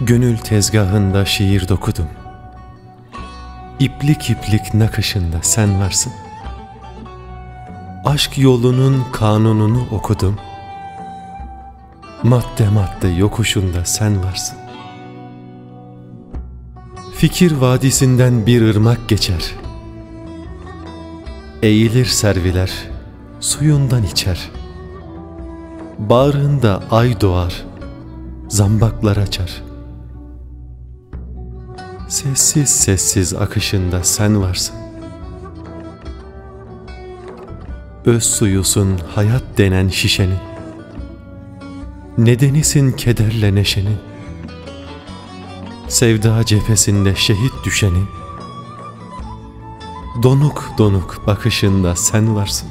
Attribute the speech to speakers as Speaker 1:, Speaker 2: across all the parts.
Speaker 1: Gönül tezgahında şiir dokudum. İplik iplik nakışında sen varsın. Aşk yolunun kanununu okudum. Madde madde yokuşunda sen varsın. Fikir vadisinden bir ırmak geçer. Eğilir serviler, suyundan içer. Bağrında ay doğar, zambaklar açar. Sessiz sessiz akışında sen varsın. Öz suyusun hayat denen şişenin. Nedenisin kederle neşenin. Sevda cephesinde şehit düşenin. Donuk donuk bakışında sen varsın.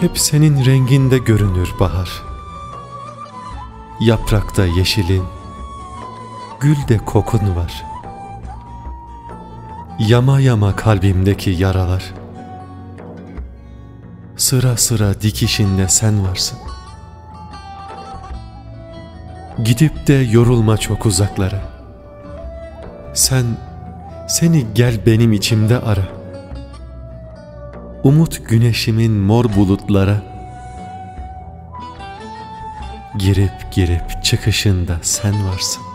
Speaker 1: Hep senin renginde görünür bahar. Yaprakta yeşilin, gülde kokun var. Yama yama kalbimdeki yaralar. Sıra sıra dikişinde sen varsın. Gidip de yorulma çok uzaklara. Sen, seni gel benim içimde ara. Umut güneşimin mor bulutlara Girip girip çıkışında sen varsın